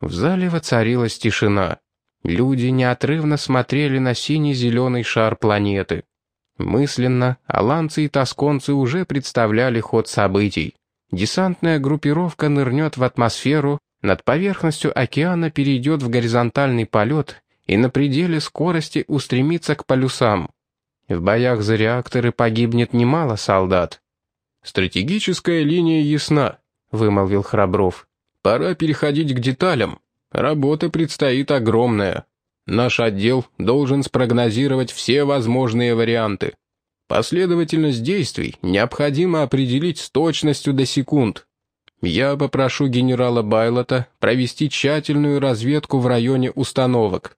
В зале воцарилась тишина. Люди неотрывно смотрели на синий-зеленый шар планеты. Мысленно аланцы и тосконцы уже представляли ход событий. Десантная группировка нырнет в атмосферу, над поверхностью океана перейдет в горизонтальный полет и на пределе скорости устремится к полюсам. В боях за реакторы погибнет немало солдат. «Стратегическая линия ясна», — вымолвил Храбров. «Пора переходить к деталям. Работа предстоит огромная. Наш отдел должен спрогнозировать все возможные варианты. Последовательность действий необходимо определить с точностью до секунд. Я попрошу генерала Байлота провести тщательную разведку в районе установок.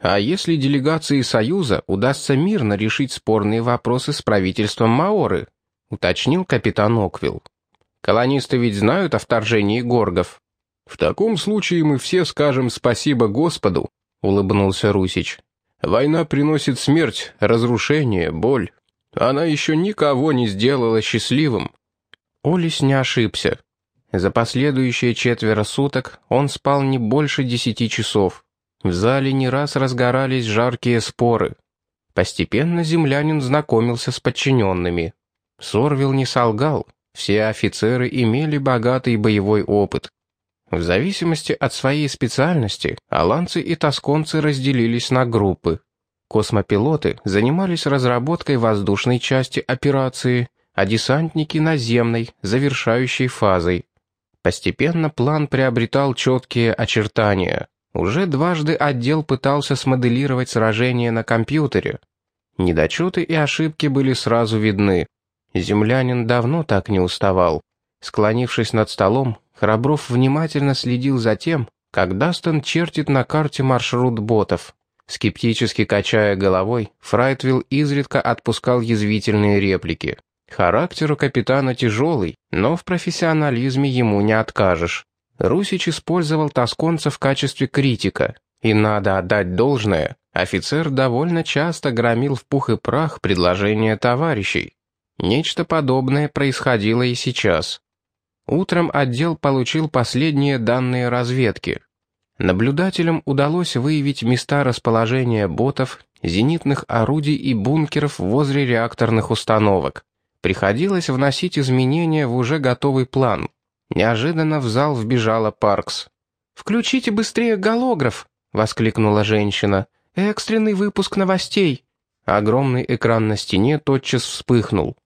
А если делегации Союза удастся мирно решить спорные вопросы с правительством Маоры, уточнил капитан Оквилл. Колонисты ведь знают о вторжении горгов. В таком случае мы все скажем спасибо Господу, улыбнулся Русич. Война приносит смерть, разрушение, боль. Она еще никого не сделала счастливым. Олис не ошибся. За последующие четверо суток он спал не больше десяти часов. В зале не раз разгорались жаркие споры. Постепенно землянин знакомился с подчиненными. Сорвил не солгал, все офицеры имели богатый боевой опыт. В зависимости от своей специальности, аланцы и тосконцы разделились на группы. Космопилоты занимались разработкой воздушной части операции, а десантники — наземной, завершающей фазой. Постепенно план приобретал четкие очертания. Уже дважды отдел пытался смоделировать сражение на компьютере. Недочеты и ошибки были сразу видны. Землянин давно так не уставал. Склонившись над столом, Храбров внимательно следил за тем, как Дастон чертит на карте маршрут ботов. Скептически качая головой, Фрайтвилл изредка отпускал язвительные реплики. Характер у капитана тяжелый, но в профессионализме ему не откажешь. Русич использовал тосконца в качестве критика, и надо отдать должное, офицер довольно часто громил в пух и прах предложения товарищей. Нечто подобное происходило и сейчас. Утром отдел получил последние данные разведки. Наблюдателям удалось выявить места расположения ботов, зенитных орудий и бункеров возле реакторных установок. Приходилось вносить изменения в уже готовый план, Неожиданно в зал вбежала Паркс. «Включите быстрее голограф!» — воскликнула женщина. «Экстренный выпуск новостей!» Огромный экран на стене тотчас вспыхнул.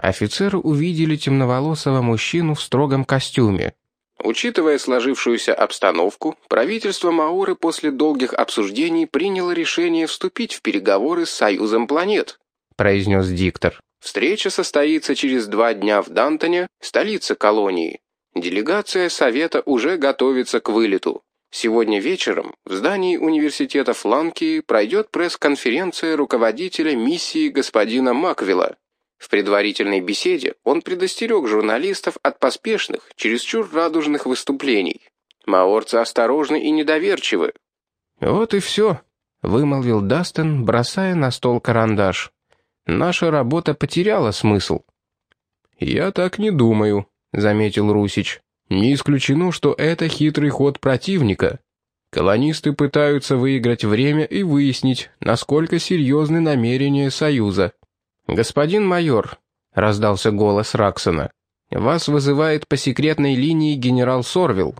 Офицеры увидели темноволосого мужчину в строгом костюме. Учитывая сложившуюся обстановку, правительство Мауры после долгих обсуждений приняло решение вступить в переговоры с Союзом планет, произнес диктор. Встреча состоится через два дня в Дантоне, столице колонии. Делегация Совета уже готовится к вылету. Сегодня вечером в здании университета Фланки пройдет пресс-конференция руководителя миссии господина Маквилла. В предварительной беседе он предостерег журналистов от поспешных, чересчур радужных выступлений. Маорцы осторожны и недоверчивы. «Вот и все», — вымолвил Дастон, бросая на стол карандаш. «Наша работа потеряла смысл». «Я так не думаю», — заметил Русич. «Не исключено, что это хитрый ход противника. Колонисты пытаются выиграть время и выяснить, насколько серьезны намерения Союза». «Господин майор», — раздался голос Раксона, — «вас вызывает по секретной линии генерал Сорвилл.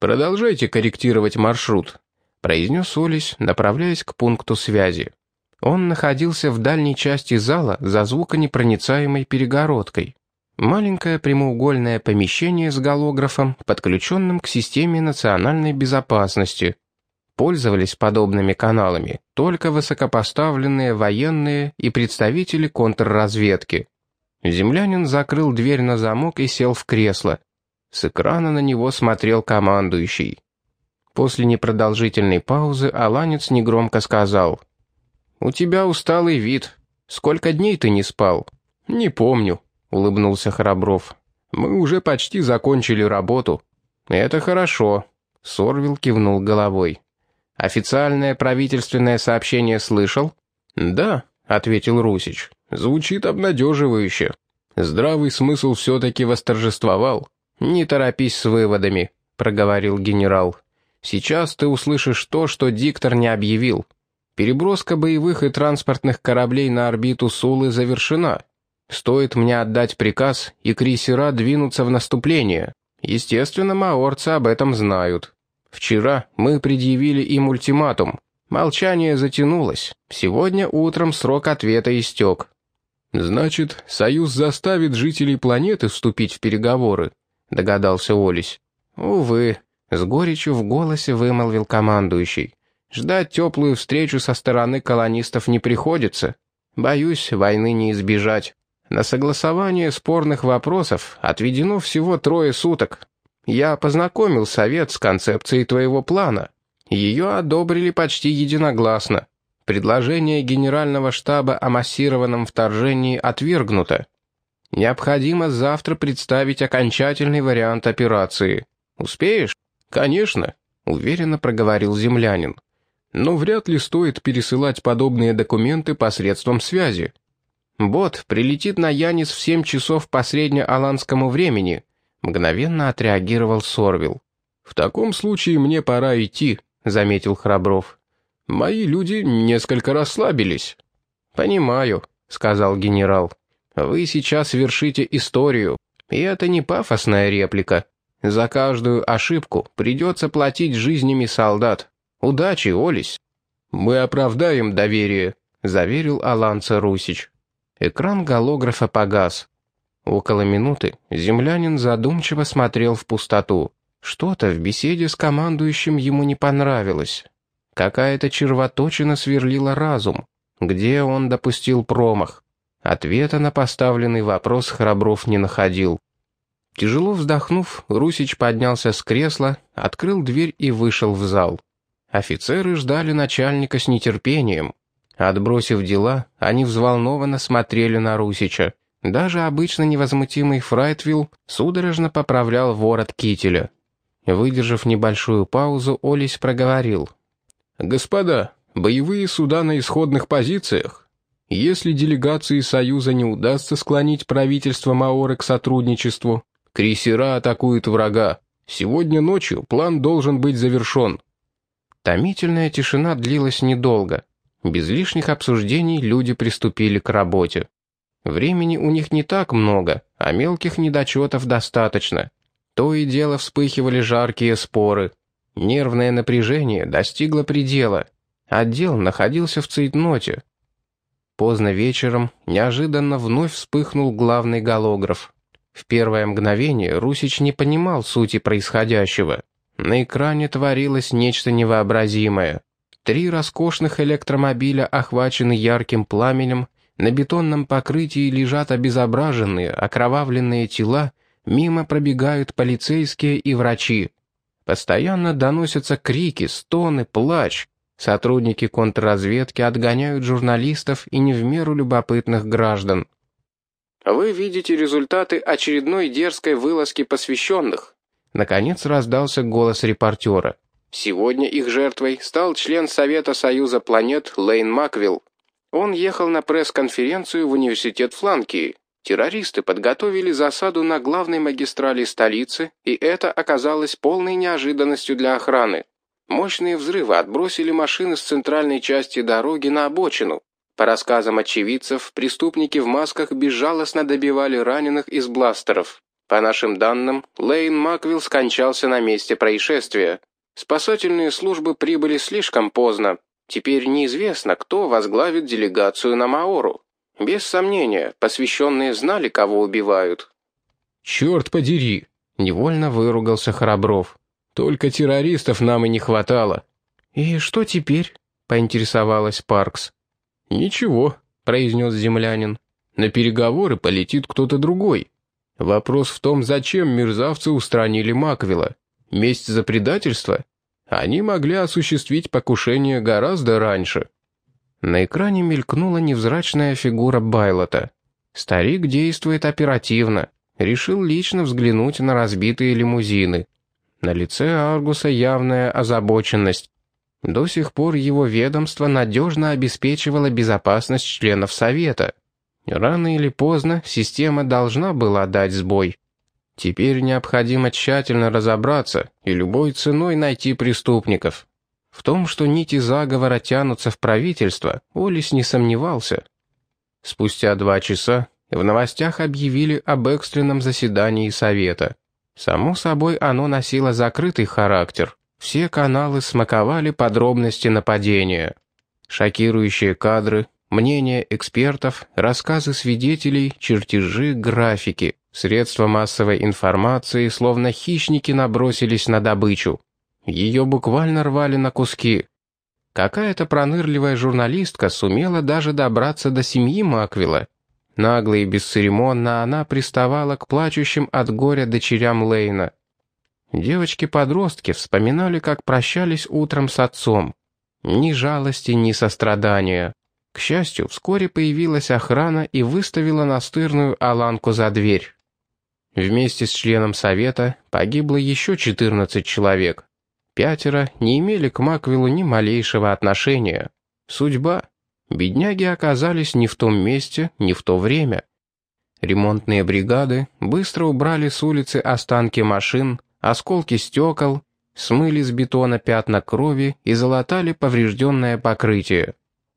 Продолжайте корректировать маршрут», — произнес Олесь, направляясь к пункту связи. Он находился в дальней части зала за звуконепроницаемой перегородкой. Маленькое прямоугольное помещение с голографом, подключенным к системе национальной безопасности. Пользовались подобными каналами только высокопоставленные военные и представители контрразведки. Землянин закрыл дверь на замок и сел в кресло. С экрана на него смотрел командующий. После непродолжительной паузы Аланец негромко сказал. «У тебя усталый вид. Сколько дней ты не спал?» «Не помню», — улыбнулся Храбров. «Мы уже почти закончили работу». «Это хорошо», — Сорвил кивнул головой. «Официальное правительственное сообщение слышал?» «Да», — ответил Русич. «Звучит обнадеживающе. Здравый смысл все-таки восторжествовал». «Не торопись с выводами», — проговорил генерал. Сейчас ты услышишь то, что диктор не объявил. Переброска боевых и транспортных кораблей на орбиту Сулы завершена. Стоит мне отдать приказ, и крейсера двинутся в наступление. Естественно, маорцы об этом знают. Вчера мы предъявили им ультиматум. Молчание затянулось. Сегодня утром срок ответа истек. «Значит, Союз заставит жителей планеты вступить в переговоры», — догадался Олесь. «Увы», — с горечью в голосе вымолвил командующий. «Ждать теплую встречу со стороны колонистов не приходится. Боюсь, войны не избежать. На согласование спорных вопросов отведено всего трое суток. Я познакомил Совет с концепцией твоего плана. Ее одобрили почти единогласно. Предложение Генерального штаба о массированном вторжении отвергнуто. Необходимо завтра представить окончательный вариант операции. Успеешь? Конечно, уверенно проговорил землянин. Но вряд ли стоит пересылать подобные документы посредством связи. Бот прилетит на Янис в 7 часов по среднеаланскому времени, мгновенно отреагировал Сорвил. В таком случае мне пора идти, заметил Храбров. Мои люди несколько расслабились. Понимаю, сказал генерал. Вы сейчас вершите историю, и это не пафосная реплика. За каждую ошибку придется платить жизнями солдат. Удачи, Олесь!» «Мы оправдаем доверие», — заверил Аланца Русич. Экран голографа погас. Около минуты землянин задумчиво смотрел в пустоту. Что-то в беседе с командующим ему не понравилось. Какая-то червоточина сверлила разум. Где он допустил промах? Ответа на поставленный вопрос Храбров не находил. Тяжело вздохнув, Русич поднялся с кресла, открыл дверь и вышел в зал. Офицеры ждали начальника с нетерпением. Отбросив дела, они взволнованно смотрели на Русича. Даже обычно невозмутимый Фрайтвилл судорожно поправлял ворот кителя. Выдержав небольшую паузу, Олесь проговорил. «Господа, боевые суда на исходных позициях. Если делегации Союза не удастся склонить правительство Маоры к сотрудничеству, крейсера атакуют врага. Сегодня ночью план должен быть завершен». Томительная тишина длилась недолго. Без лишних обсуждений люди приступили к работе. Времени у них не так много, а мелких недочетов достаточно. То и дело вспыхивали жаркие споры. Нервное напряжение достигло предела. Отдел находился в цейтноте, Поздно вечером неожиданно вновь вспыхнул главный голограф. В первое мгновение Русич не понимал сути происходящего. На экране творилось нечто невообразимое. Три роскошных электромобиля охвачены ярким пламенем, на бетонном покрытии лежат обезображенные, окровавленные тела, мимо пробегают полицейские и врачи. Постоянно доносятся крики, стоны, плач. Сотрудники контрразведки отгоняют журналистов и не в меру любопытных граждан. «Вы видите результаты очередной дерзкой вылазки посвященных», Наконец раздался голос репортера. Сегодня их жертвой стал член Совета Союза планет Лейн Маквилл. Он ехал на пресс-конференцию в университет Фланкии. Террористы подготовили засаду на главной магистрали столицы, и это оказалось полной неожиданностью для охраны. Мощные взрывы отбросили машины с центральной части дороги на обочину. По рассказам очевидцев, преступники в масках безжалостно добивали раненых из бластеров. По нашим данным, Лейн Маквилл скончался на месте происшествия. Спасательные службы прибыли слишком поздно. Теперь неизвестно, кто возглавит делегацию на Маору. Без сомнения, посвященные знали, кого убивают. «Черт подери!» — невольно выругался Храбров. Только террористов нам и не хватало». «И что теперь?» — поинтересовалась Паркс. «Ничего», — произнес землянин. «На переговоры полетит кто-то другой. Вопрос в том, зачем мерзавцы устранили Маквилла. Месть за предательство? Они могли осуществить покушение гораздо раньше». На экране мелькнула невзрачная фигура Байлота. Старик действует оперативно. Решил лично взглянуть на разбитые лимузины. На лице Аргуса явная озабоченность. До сих пор его ведомство надежно обеспечивало безопасность членов Совета. Рано или поздно система должна была дать сбой. Теперь необходимо тщательно разобраться и любой ценой найти преступников. В том, что нити заговора тянутся в правительство, Олис не сомневался. Спустя два часа в новостях объявили об экстренном заседании Совета. Само собой, оно носило закрытый характер. Все каналы смаковали подробности нападения. Шокирующие кадры, мнения экспертов, рассказы свидетелей, чертежи, графики. Средства массовой информации, словно хищники, набросились на добычу. Ее буквально рвали на куски. Какая-то пронырливая журналистка сумела даже добраться до семьи Маквилла. Нагло и бесцеремонно она приставала к плачущим от горя дочерям Лейна. Девочки-подростки вспоминали, как прощались утром с отцом. Ни жалости, ни сострадания. К счастью, вскоре появилась охрана и выставила настырную Аланку за дверь. Вместе с членом совета погибло еще 14 человек. Пятеро не имели к Маквиллу ни малейшего отношения. Судьба. Бедняги оказались не в том месте, не в то время. Ремонтные бригады быстро убрали с улицы останки машин, осколки стекол, смыли с бетона пятна крови и залатали поврежденное покрытие.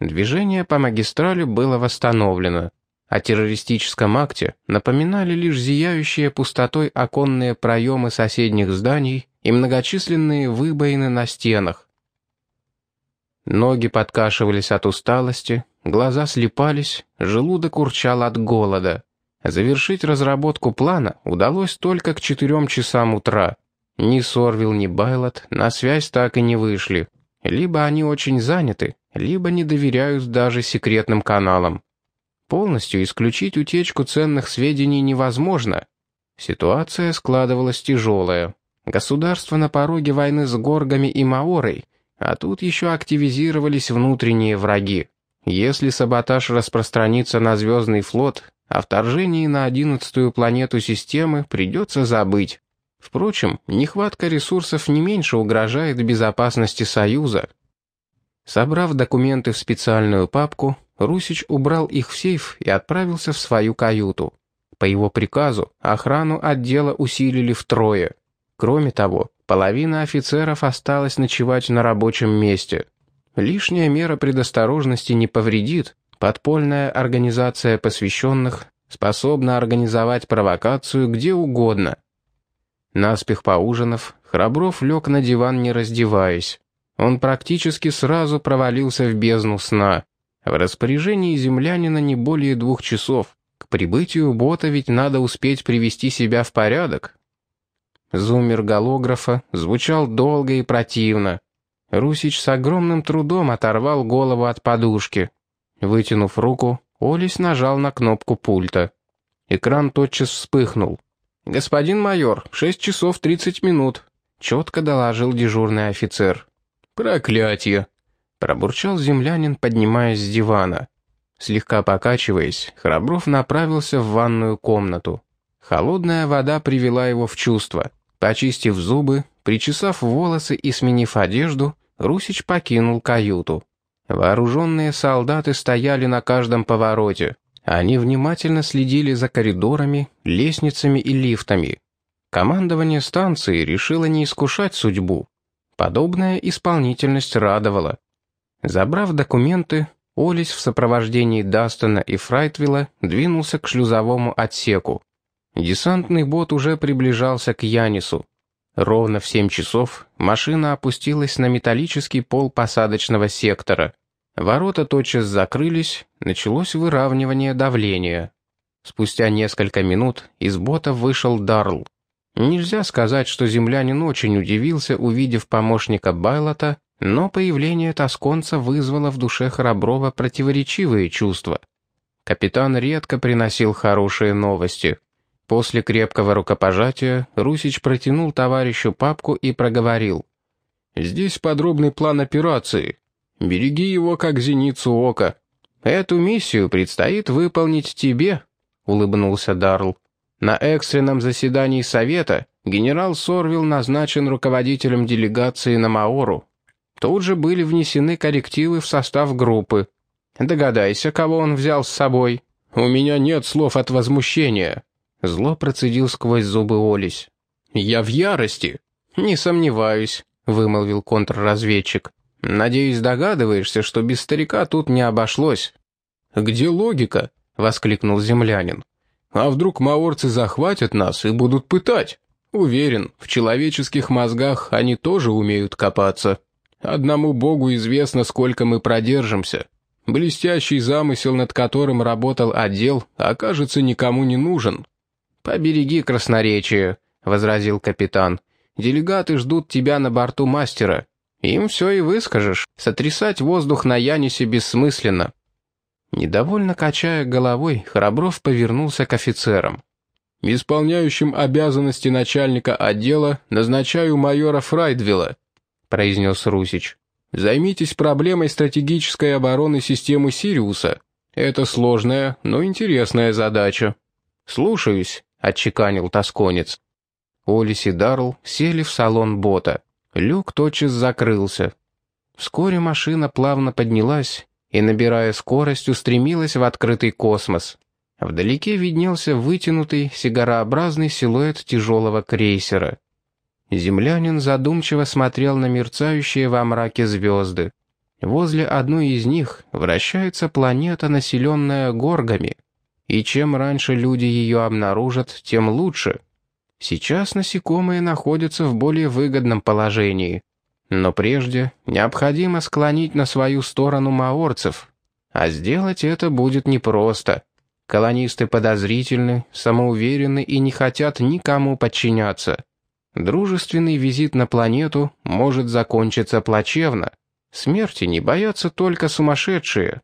Движение по магистрали было восстановлено. О террористическом акте напоминали лишь зияющие пустотой оконные проемы соседних зданий и многочисленные выбоины на стенах. Ноги подкашивались от усталости, глаза слепались, желудок урчал от голода. Завершить разработку плана удалось только к четырем часам утра. Ни Сорвил, ни Байлот на связь так и не вышли. Либо они очень заняты, либо не доверяют даже секретным каналам. Полностью исключить утечку ценных сведений невозможно. Ситуация складывалась тяжелая. Государство на пороге войны с горгами и маорой, а тут еще активизировались внутренние враги. Если саботаж распространится на Звездный флот, о вторжении на одиннадцатую планету системы придется забыть. Впрочем, нехватка ресурсов не меньше угрожает безопасности Союза. Собрав документы в специальную папку, Русич убрал их в сейф и отправился в свою каюту. По его приказу охрану отдела усилили втрое. Кроме того, половина офицеров осталась ночевать на рабочем месте. Лишняя мера предосторожности не повредит. Подпольная организация посвященных способна организовать провокацию где угодно. Наспех поужинав, Храбров лег на диван, не раздеваясь. Он практически сразу провалился в бездну сна. В распоряжении землянина не более двух часов. К прибытию бота ведь надо успеть привести себя в порядок, Зуммер голографа звучал долго и противно. Русич с огромным трудом оторвал голову от подушки. Вытянув руку, Олесь нажал на кнопку пульта. Экран тотчас вспыхнул. «Господин майор, шесть часов тридцать минут», — четко доложил дежурный офицер. «Проклятье!» — пробурчал землянин, поднимаясь с дивана. Слегка покачиваясь, Храбров направился в ванную комнату. Холодная вода привела его в чувство. Почистив зубы, причесав волосы и сменив одежду, Русич покинул каюту. Вооруженные солдаты стояли на каждом повороте. Они внимательно следили за коридорами, лестницами и лифтами. Командование станции решило не искушать судьбу. Подобная исполнительность радовала. Забрав документы, Олис в сопровождении Дастона и Фрайтвилла двинулся к шлюзовому отсеку. Десантный бот уже приближался к Янису. Ровно в семь часов машина опустилась на металлический пол посадочного сектора. Ворота тотчас закрылись, началось выравнивание давления. Спустя несколько минут из бота вышел Дарл. Нельзя сказать, что землянин очень удивился, увидев помощника Байлота, но появление тосконца вызвало в душе Храброва противоречивые чувства. Капитан редко приносил хорошие новости. После крепкого рукопожатия Русич протянул товарищу папку и проговорил. «Здесь подробный план операции. Береги его, как зеницу ока. Эту миссию предстоит выполнить тебе», — улыбнулся Дарл. «На экстренном заседании Совета генерал Сорвил назначен руководителем делегации на Маору. Тут же были внесены коррективы в состав группы. Догадайся, кого он взял с собой. У меня нет слов от возмущения», Зло процедил сквозь зубы Олесь. «Я в ярости!» «Не сомневаюсь», — вымолвил контрразведчик. «Надеюсь, догадываешься, что без старика тут не обошлось». «Где логика?» — воскликнул землянин. «А вдруг маорцы захватят нас и будут пытать? Уверен, в человеческих мозгах они тоже умеют копаться. Одному богу известно, сколько мы продержимся. Блестящий замысел, над которым работал отдел, окажется никому не нужен». «Побереги красноречие», — возразил капитан. Делегаты ждут тебя на борту мастера. Им все и выскажешь. Сотрясать воздух на Янисе бессмысленно». Недовольно качая головой, Храбров повернулся к офицерам. «Исполняющим обязанности начальника отдела назначаю майора Фрайдвилла», произнес Русич. «Займитесь проблемой стратегической обороны системы Сириуса. Это сложная, но интересная задача». «Слушаюсь», — отчеканил тосконец. Олис и Дарл сели в салон бота. Люк тотчас закрылся. Вскоре машина плавно поднялась и, набирая скорость, устремилась в открытый космос. Вдалеке виднелся вытянутый, сигарообразный силуэт тяжелого крейсера. Землянин задумчиво смотрел на мерцающие во мраке звезды. Возле одной из них вращается планета, населенная горгами. И чем раньше люди ее обнаружат, тем лучше — Сейчас насекомые находятся в более выгодном положении. Но прежде необходимо склонить на свою сторону маорцев. А сделать это будет непросто. Колонисты подозрительны, самоуверены и не хотят никому подчиняться. Дружественный визит на планету может закончиться плачевно. Смерти не боятся только сумасшедшие.